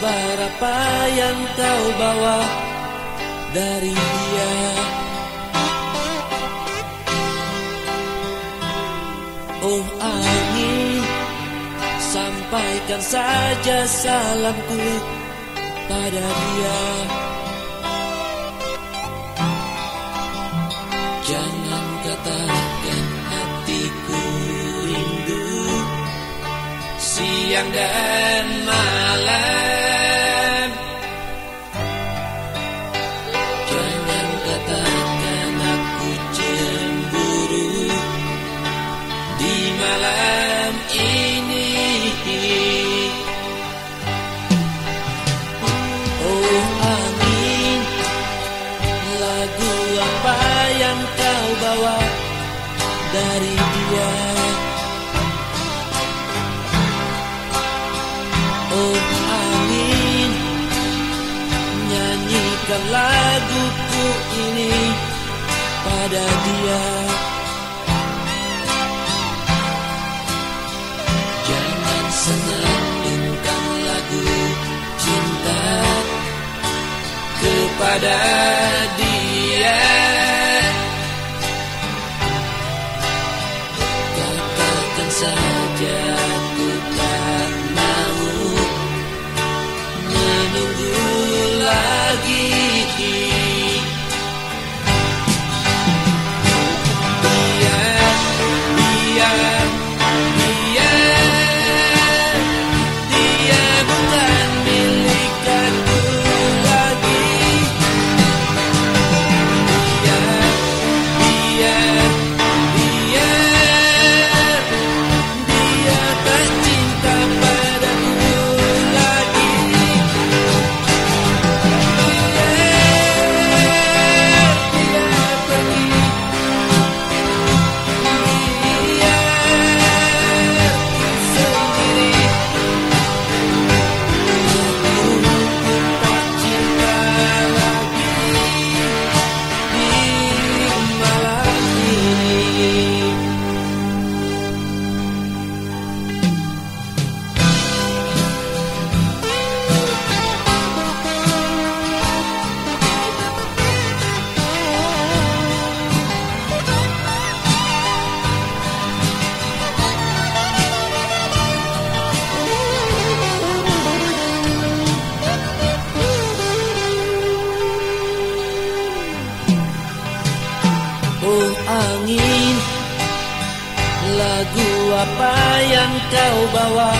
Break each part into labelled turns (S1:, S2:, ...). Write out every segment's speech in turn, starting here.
S1: kabar apa yang kau bawa dari dia? Oh angin Sampaikan saja salamku pada dia. Jangan katakan hatiku rindu Siang dan malam dari dia. Oh angin Nyanyikan laguku ini pada dia. Jangan senandungkan lagu cinta kepada saja Oh angin. Lagu apa yang kau bawa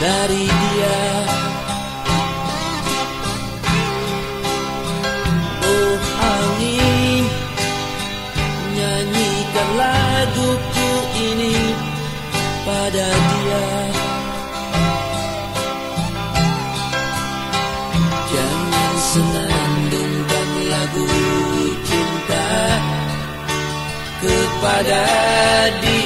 S1: dari dia? Oh angin. Nyanyikan laguku ini pada dia kepada dia